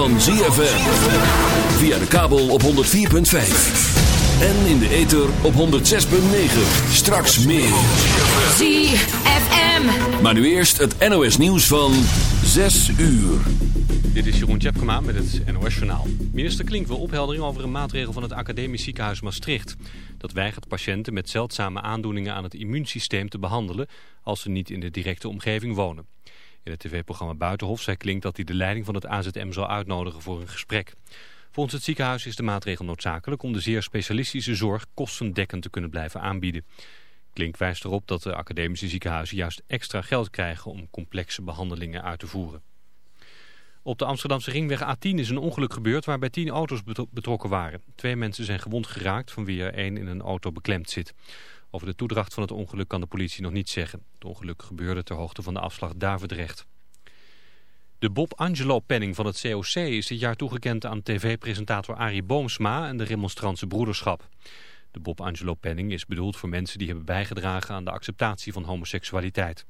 van ZFM. Via de kabel op 104.5. En in de ether op 106.9. Straks meer. ZFM. Maar nu eerst het NOS nieuws van 6 uur. Dit is Jeroen Tjepkema met het NOS Journaal. Minister Klink wil opheldering over een maatregel van het Academisch Ziekenhuis Maastricht. Dat weigert patiënten met zeldzame aandoeningen aan het immuunsysteem te behandelen... als ze niet in de directe omgeving wonen. In het tv-programma Buitenhof zei Klink dat hij de leiding van het AZM zal uitnodigen voor een gesprek. Volgens het ziekenhuis is de maatregel noodzakelijk om de zeer specialistische zorg kostendekkend te kunnen blijven aanbieden. Klink wijst erop dat de academische ziekenhuizen juist extra geld krijgen om complexe behandelingen uit te voeren. Op de Amsterdamse ringweg A10 is een ongeluk gebeurd waarbij tien auto's betrokken waren. Twee mensen zijn gewond geraakt van wie er één in een auto beklemd zit. Over de toedracht van het ongeluk kan de politie nog niet zeggen. Het ongeluk gebeurde ter hoogte van de afslag Daverdrecht. De Bob Angelo penning van het COC is dit jaar toegekend aan tv-presentator Arie Boomsma en de remonstrantse broederschap. De Bob Angelo penning is bedoeld voor mensen die hebben bijgedragen aan de acceptatie van homoseksualiteit.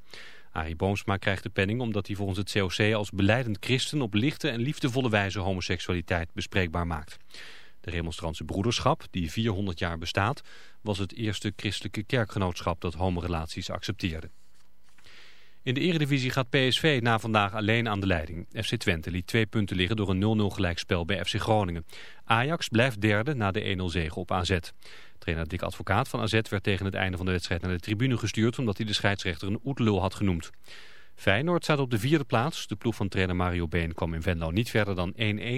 Arie Boomsma krijgt de penning omdat hij volgens het COC als beleidend christen op lichte en liefdevolle wijze homoseksualiteit bespreekbaar maakt. De remonstrantse broederschap, die 400 jaar bestaat, was het eerste christelijke kerkgenootschap dat homorelaties accepteerde. In de eredivisie gaat PSV na vandaag alleen aan de leiding. FC Twente liet twee punten liggen door een 0-0 gelijkspel bij FC Groningen. Ajax blijft derde na de 1-0 zege op AZ. Trainer Dick Advocaat van AZ werd tegen het einde van de wedstrijd naar de tribune gestuurd... omdat hij de scheidsrechter een oetlul had genoemd. Feyenoord staat op de vierde plaats. De ploeg van trainer Mario Been kwam in Venlo niet verder dan 1-1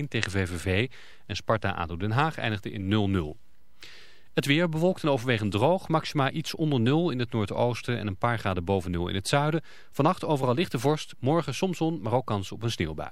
tegen VVV. En Sparta-ADO Den Haag eindigde in 0-0. Het weer bewolkt en overwegend droog. Maxima iets onder nul in het noordoosten en een paar graden boven nul in het zuiden. Vannacht overal lichte vorst. Morgen soms zon, maar ook kans op een sneeuwbui.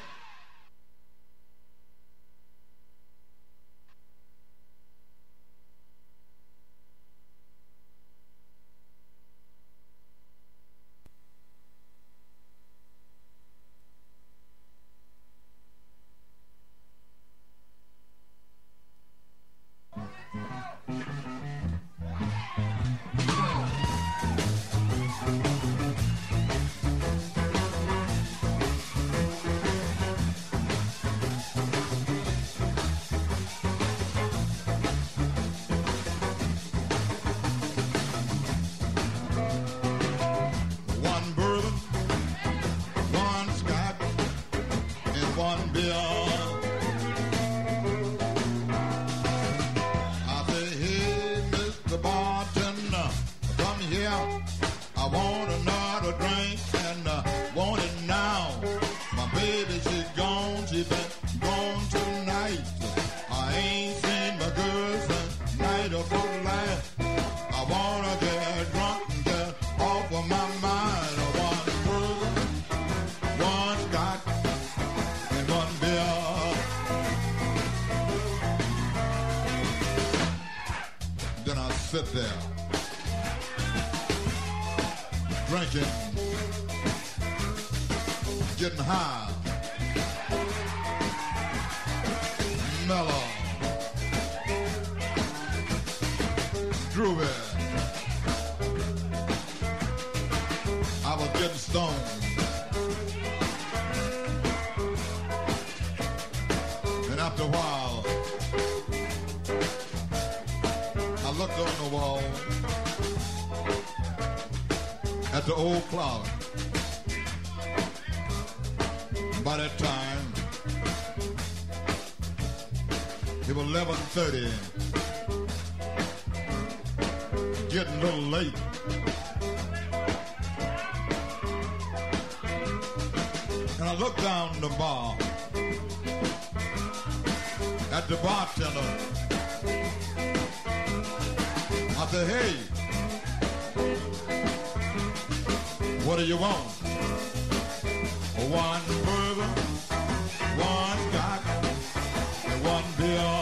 Colombia.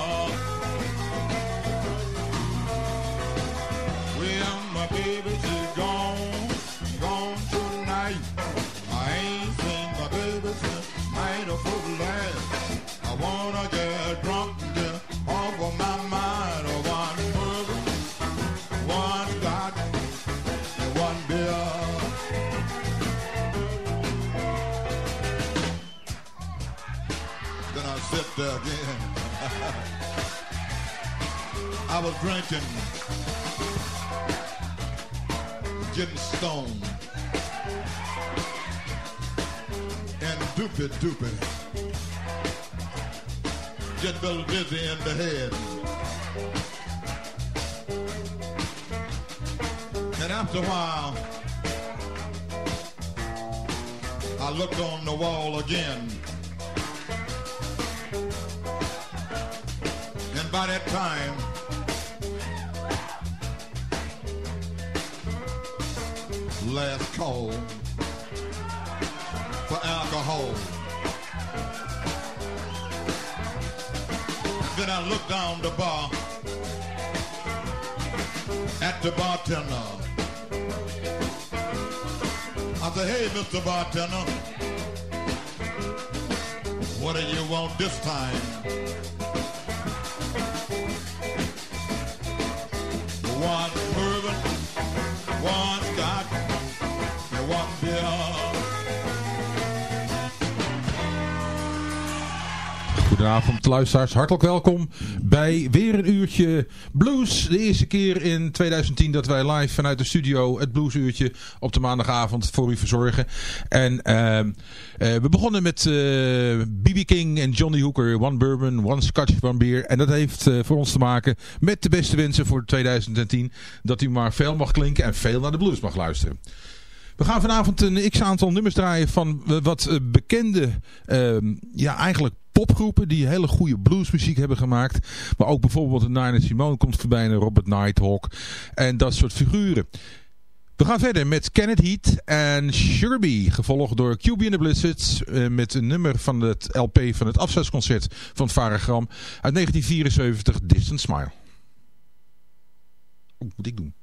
I was drinking, getting stoned, and doopy doopy, getting a little dizzy in the head. And after a while, I looked on the wall again. And by that time, the bartender. I said, hey, Mr. Bartender, what do you want this time? One bourbon, one scotch, and one beer. Goedenavond luisteraars, hartelijk welkom bij weer een uurtje blues. De eerste keer in 2010 dat wij live vanuit de studio het bluesuurtje op de maandagavond voor u verzorgen. En uh, uh, we begonnen met B.B. King en Johnny Hooker, One Bourbon, One Scotch, One Beer. En dat heeft uh, voor ons te maken met de beste wensen voor 2010. Dat u maar veel mag klinken en veel naar de blues mag luisteren. We gaan vanavond een x-aantal nummers draaien van wat bekende, uh, ja eigenlijk popgroepen die hele goede bluesmuziek hebben gemaakt. Maar ook bijvoorbeeld de Nine Simone komt voorbij en Robert Nighthawk en dat soort figuren. We gaan verder met Kenneth Heat en Bee, gevolgd door QB and the Blizzards uh, met een nummer van het LP van het afscheidsconcert van het Varagram uit 1974, Distant Smile. Wat moet ik doen?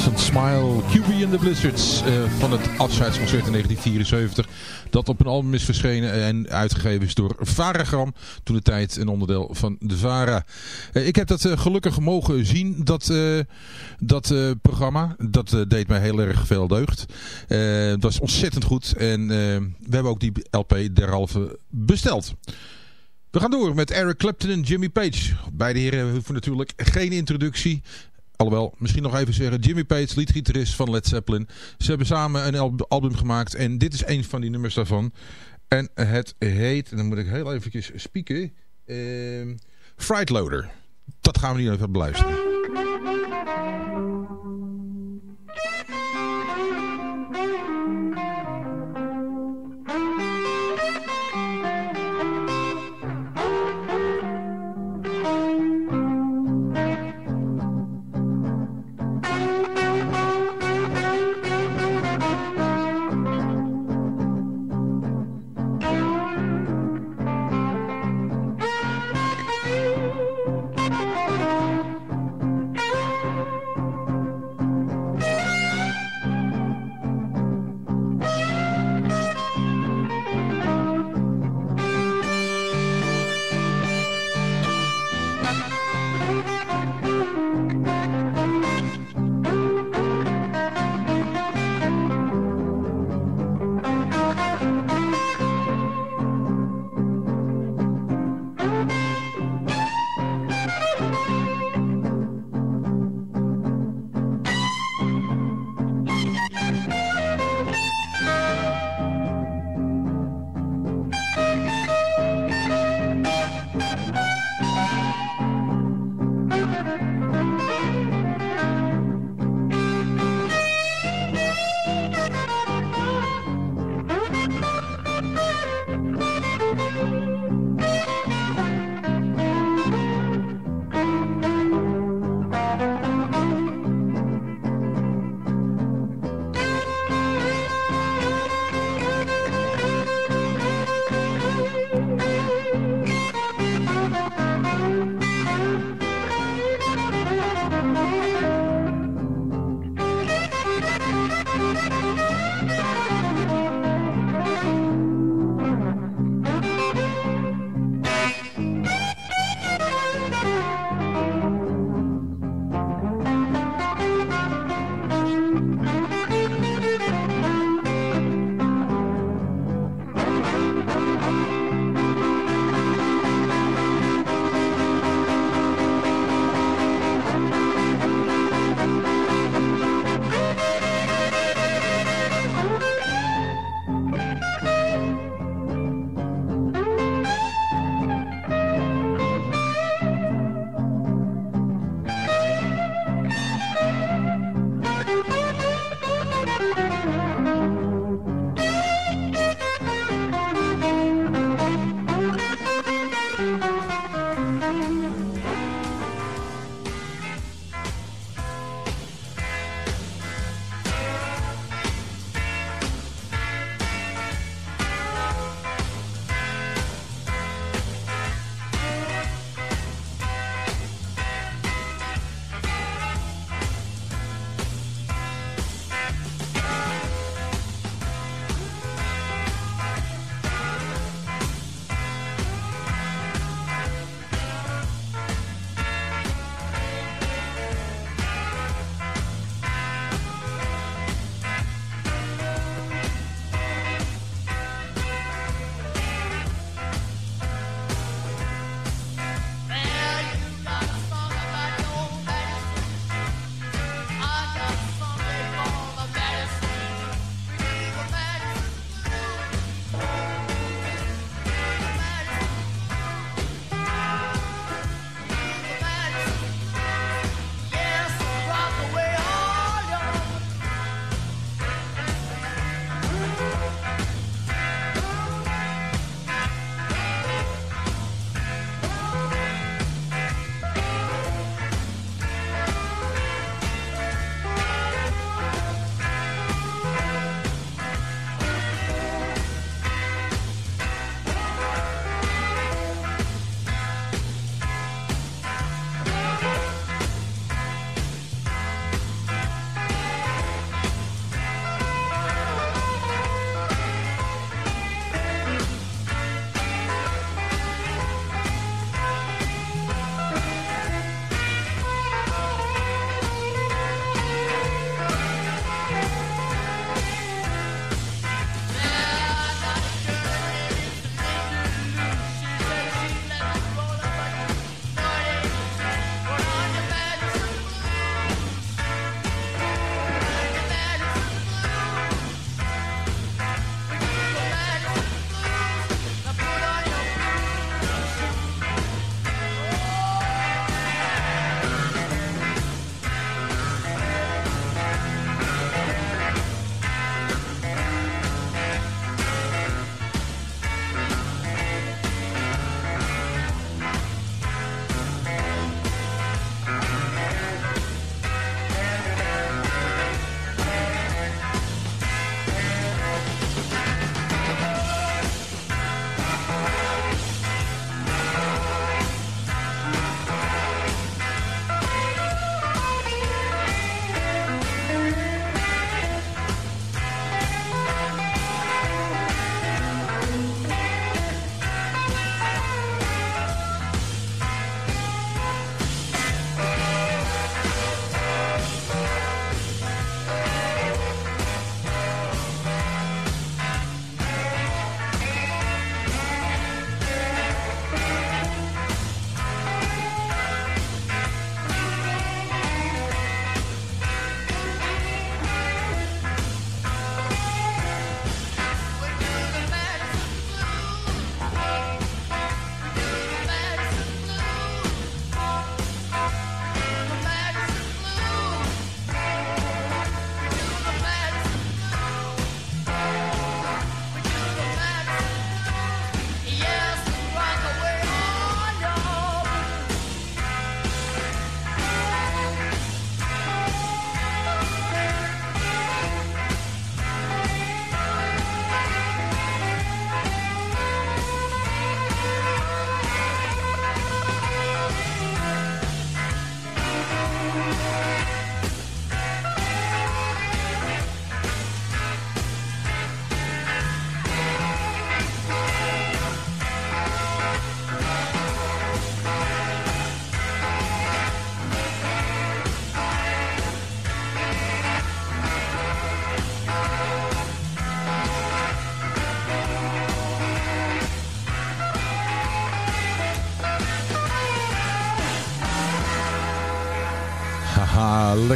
Smile, QB and the Blizzards uh, van het afscheidsconcert in 1974. Dat op een album is verschenen en uitgegeven is door Varagram. Toen de tijd een onderdeel van de Vara. Uh, ik heb dat uh, gelukkig mogen zien, dat, dat programma. Dat deed mij heel erg veel deugd. het was ontzettend goed en we hebben ook die LP derhalve besteld. We gaan door met Eric Clapton en Jimmy Page. Beide heren hoeven natuurlijk geen introductie. Alhoewel, misschien nog even zeggen, Jimmy Page, leadgitarist van Led Zeppelin. Ze hebben samen een album gemaakt en dit is een van die nummers daarvan. En het heet, en dan moet ik heel eventjes spieken, ehm, uh, Frightloader. Dat gaan we nu even beluisteren.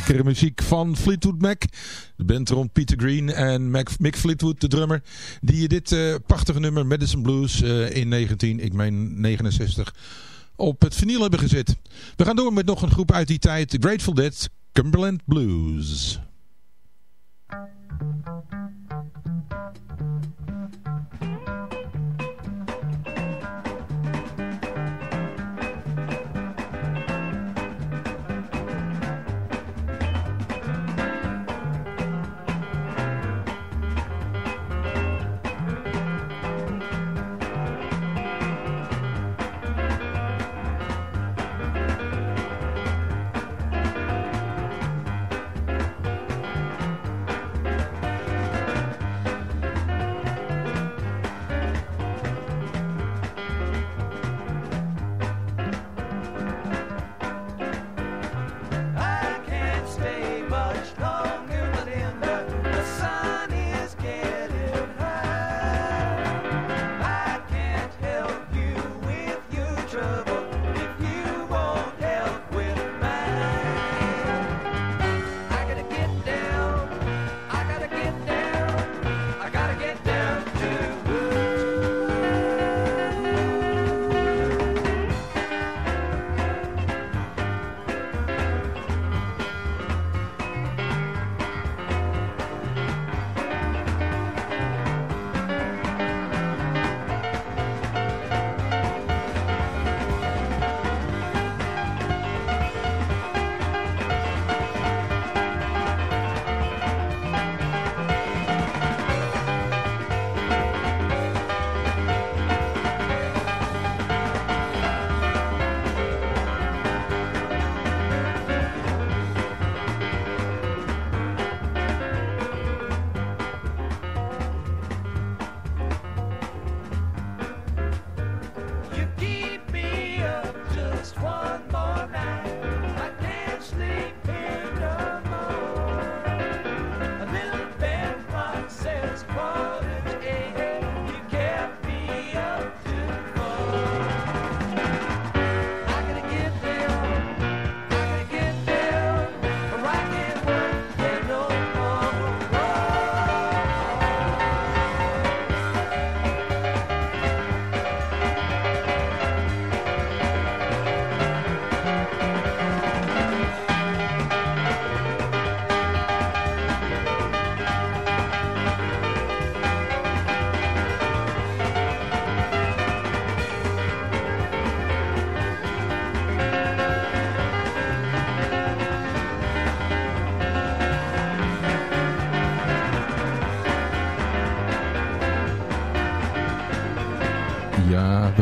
Lekkere muziek van Fleetwood Mac. De band rond Peter Green en Mick Fleetwood, de drummer. Die je dit uh, prachtige nummer Madison Blues uh, in 19, ik meen 69, op het vinyl hebben gezet. We gaan door met nog een groep uit die tijd. Grateful Dead, Cumberland Blues.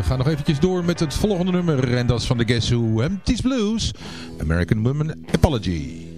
Gaan nog eventjes door met het volgende nummer. En dat is van de Guess Who Empties Blues. American Woman Apology.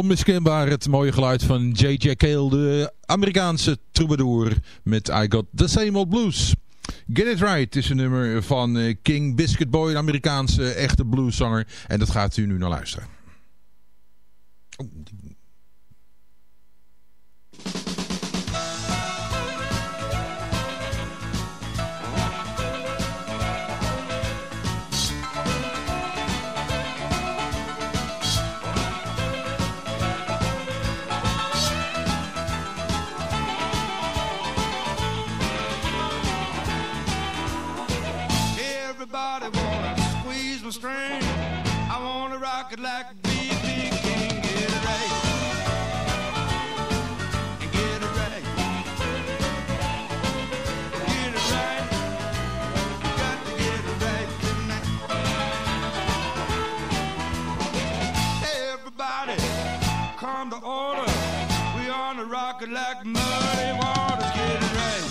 Onmiskenbaar het mooie geluid van J.J. Cale, de Amerikaanse troubadour met I Got The Same Old Blues. Get It Right is een nummer van eh, King Biscuit Boy, een Amerikaanse echte blueszanger. En dat gaat u nu naar luisteren. Come to order. We on the rocket like muddy waters. Get it right.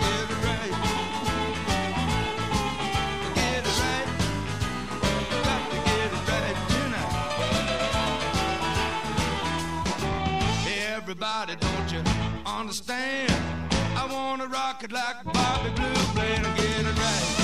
Get it right. Get it right. Got to get it right tonight. Everybody, don't you understand? I want to rock it like Bobby Blue playing. Get it right.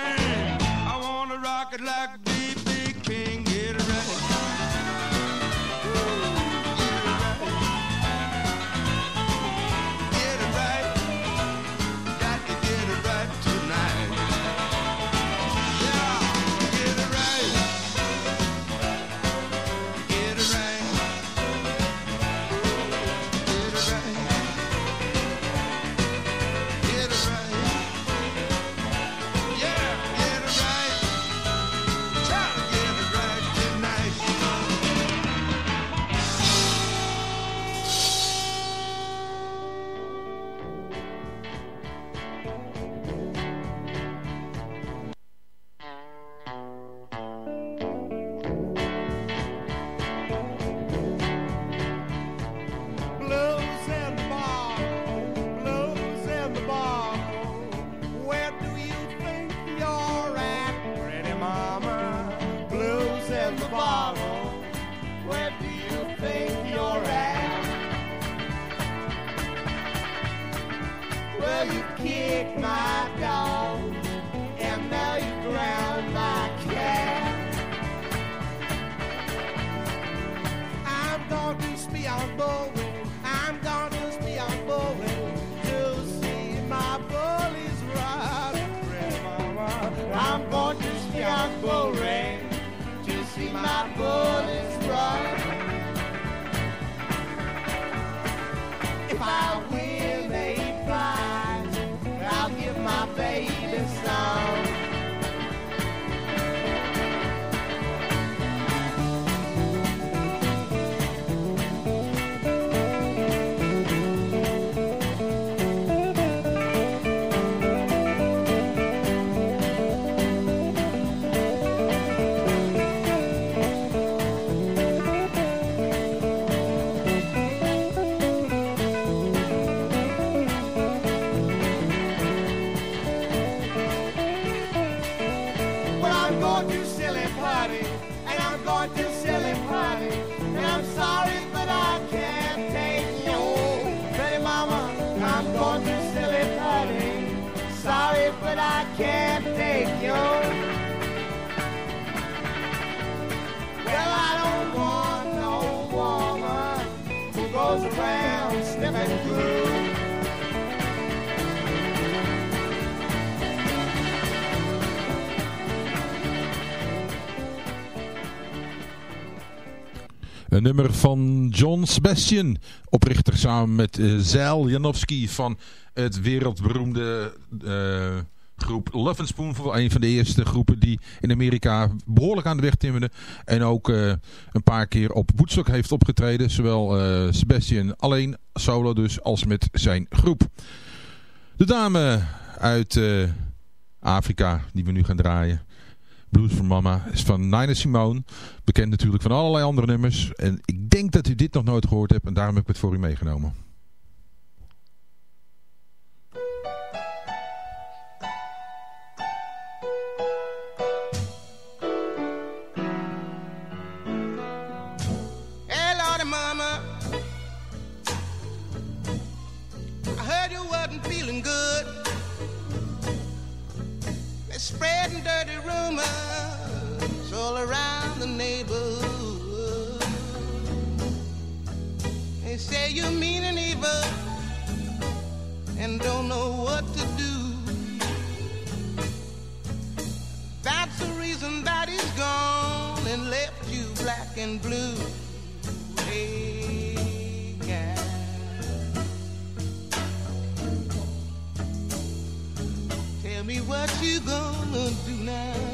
Een nummer van John Sebastian, oprichter samen met uh, Zeil Janowski van het wereldberoemde eh, groep Love and Spoonful. Een van de eerste groepen die in Amerika behoorlijk aan de weg timmerde. En ook eh, een paar keer op Woodstock heeft opgetreden. Zowel Sebastian alleen, solo dus, als met zijn groep. De dame uit Afrika die we nu gaan draaien. Blues for Mama is van Nina Simone. Bekend natuurlijk van allerlei andere nummers. En ik denk dat u dit nog nooit gehoord hebt en daarom heb ik het voor u meegenomen. all around the neighborhood. They say you mean and evil and don't know what to do. That's the reason that he's gone and left you black and blue. Hey, guy. Tell me what you gonna do now.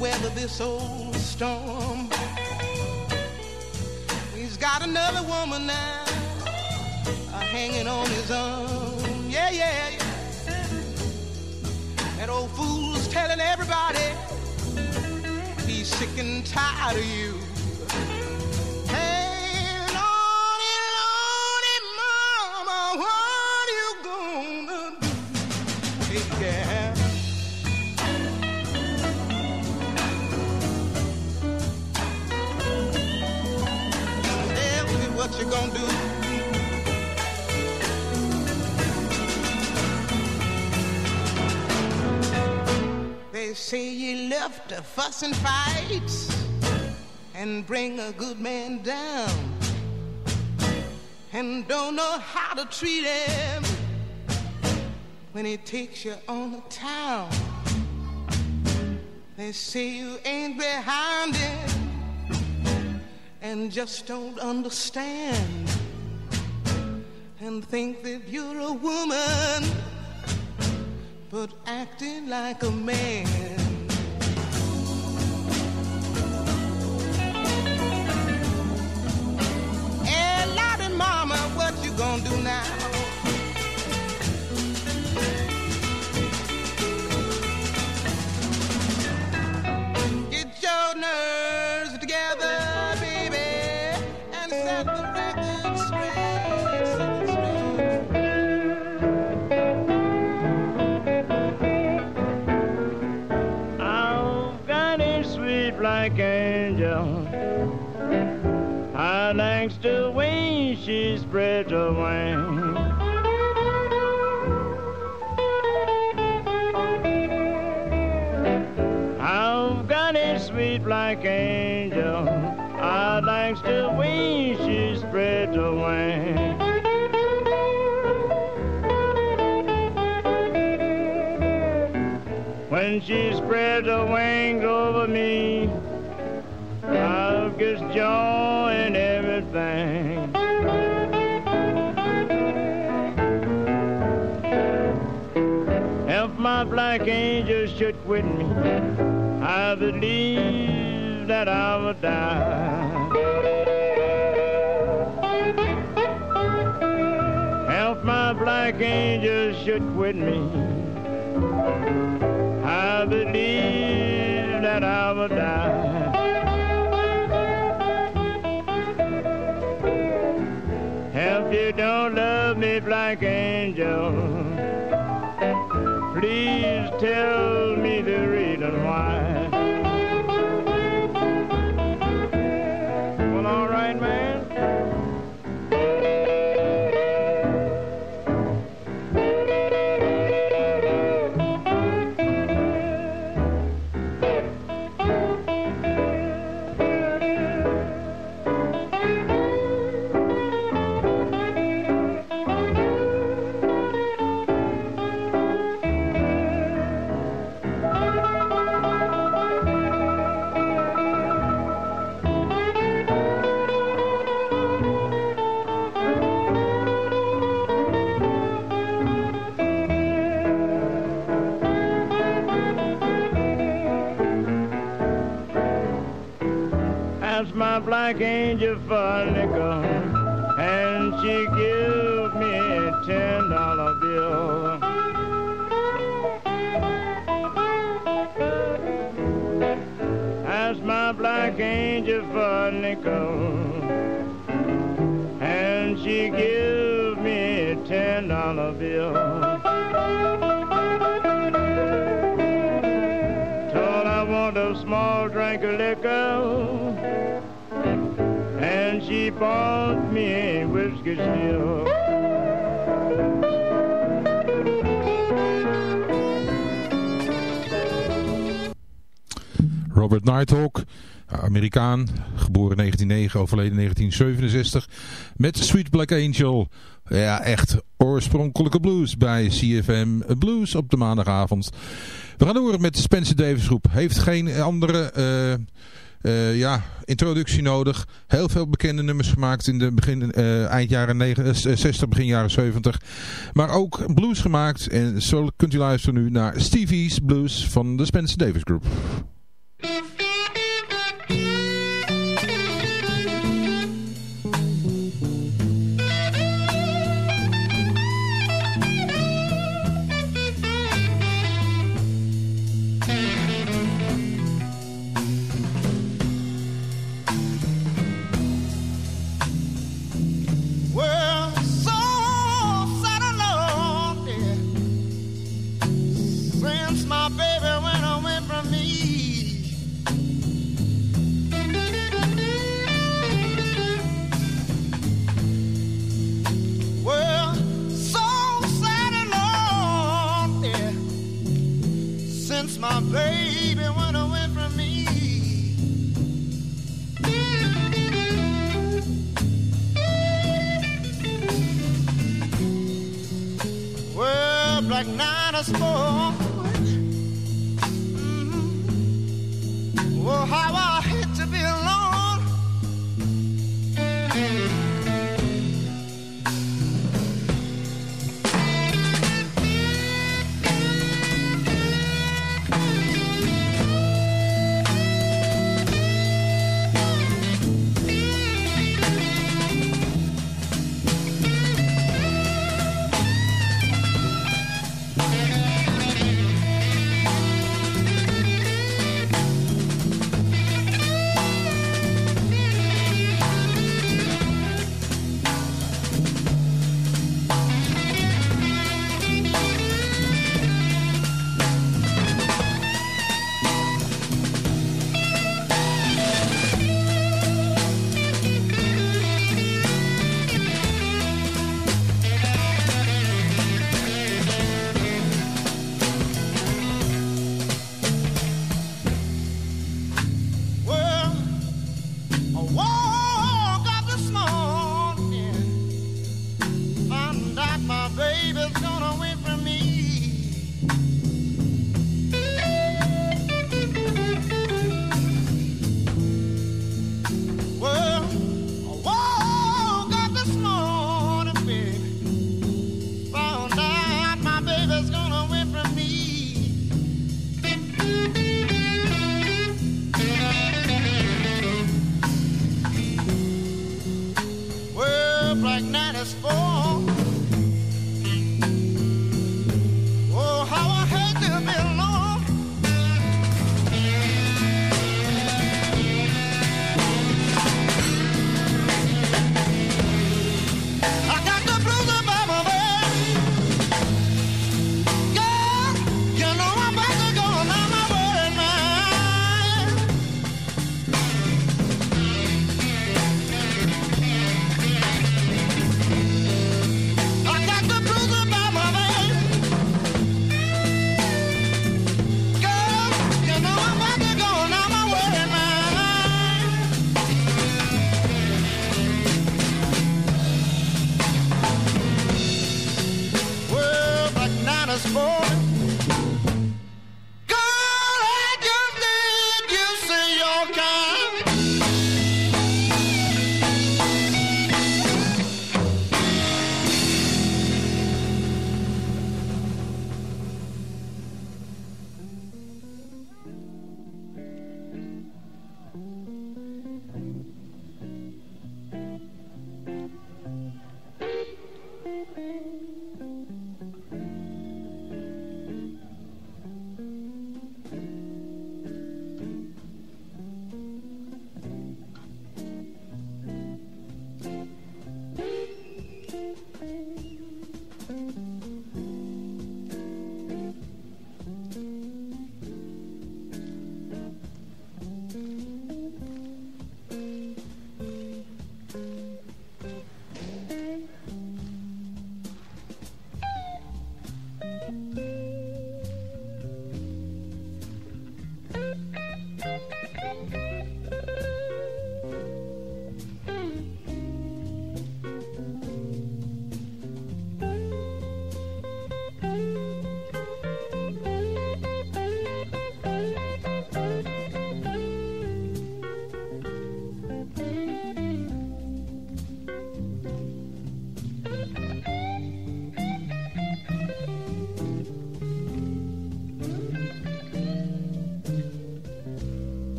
Weather this old storm. He's got another woman now uh, hanging on his arm. Yeah, yeah, yeah. That old fool's telling everybody he's sick and tired of you. Gonna do. They say you left to fuss and fight and bring a good man down and don't know how to treat him when he takes you on the town. They say you ain't behind him and just don't understand and think that you're a woman but acting like a man. Angel. I likes the wings she spreads her wings. I've got a sweet black angel. I likes to way she spreads her wings. When she spreads her wings over me, Get joy and everything. If my black angel should quit me, I believe that I would die. If my black angel should quit me, I believe that I will die. like angels. Please tell Black angel for a nickel, and she give me a ten dollar bill. Asked my black angel for a nickel, and she give me a ten dollar bill. Told I want a small drink of liquor, me. Robert Nighthawk. Amerikaan, geboren 1909, overleden 1967. Met Sweet Black Angel. Ja, echt oorspronkelijke blues bij CFM Blues op de maandagavond. We gaan door met Spencer Davis groep. Heeft geen andere... Uh, ja, introductie nodig. Heel veel bekende nummers gemaakt in de begin, uh, eind jaren 9, 60, begin jaren 70. Maar ook blues gemaakt. En zo kunt u luisteren nu naar Stevie's Blues van de Spencer Davis Group. since my baby went away from me. Well, so sad and lonely since my baby went away from me. Well, black night is born.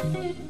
Thank you.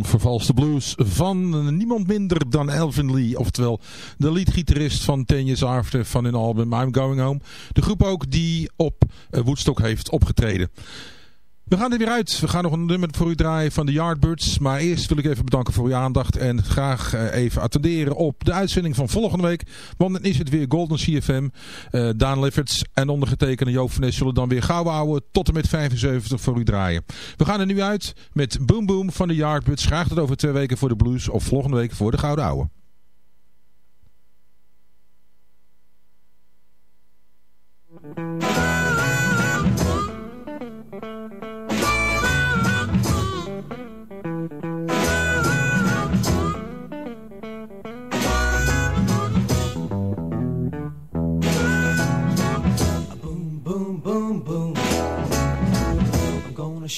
Onvervalste blues van niemand minder dan Elvin Lee. Oftewel de leadgitarist van Ten Years After van hun album I'm Going Home. De groep ook die op eh, Woodstock heeft opgetreden. We gaan er weer uit. We gaan nog een nummer voor u draaien van de Yardbirds. Maar eerst wil ik even bedanken voor uw aandacht. En graag eh, even attenderen op de uitzending van volgende week. Want dan is het weer Golden CFM. Uh, Daan Lifferts en ondergetekende Joop van zullen dan weer gauw houden. Tot en met 75 voor u draaien. We gaan er nu uit met Boom Boom van de Yardbirds. Graag tot over twee weken voor de blues. Of volgende week voor de Gouden Ouwe.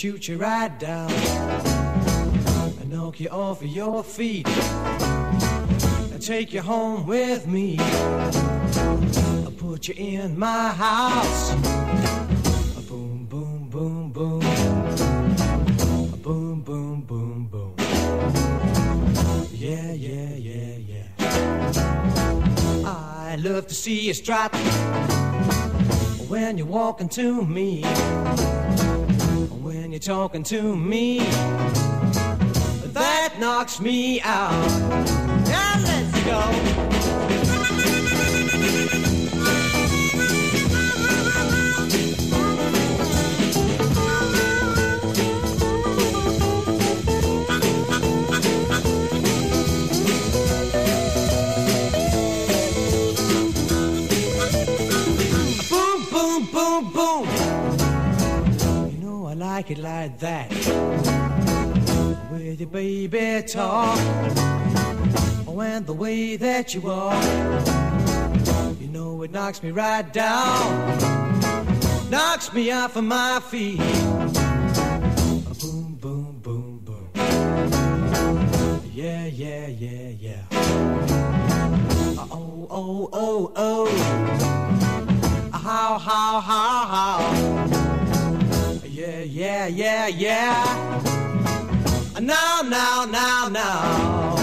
Shoot you right down and knock you off of your feet and take you home with me. I'll put you in my house. Boom, boom, boom, boom. Boom, boom, boom, boom. Yeah, yeah, yeah, yeah. I love to see you strut when you're walking to me talking to me. That knocks me out. Now let's go. Like it like that. With your baby talk, and the way that you walk, you know it knocks me right down, knocks me off of my feet. Boom, boom, boom, boom. Yeah, yeah, yeah, yeah. Oh, oh, oh, oh. Yeah, yeah, yeah. Now, now, now, now.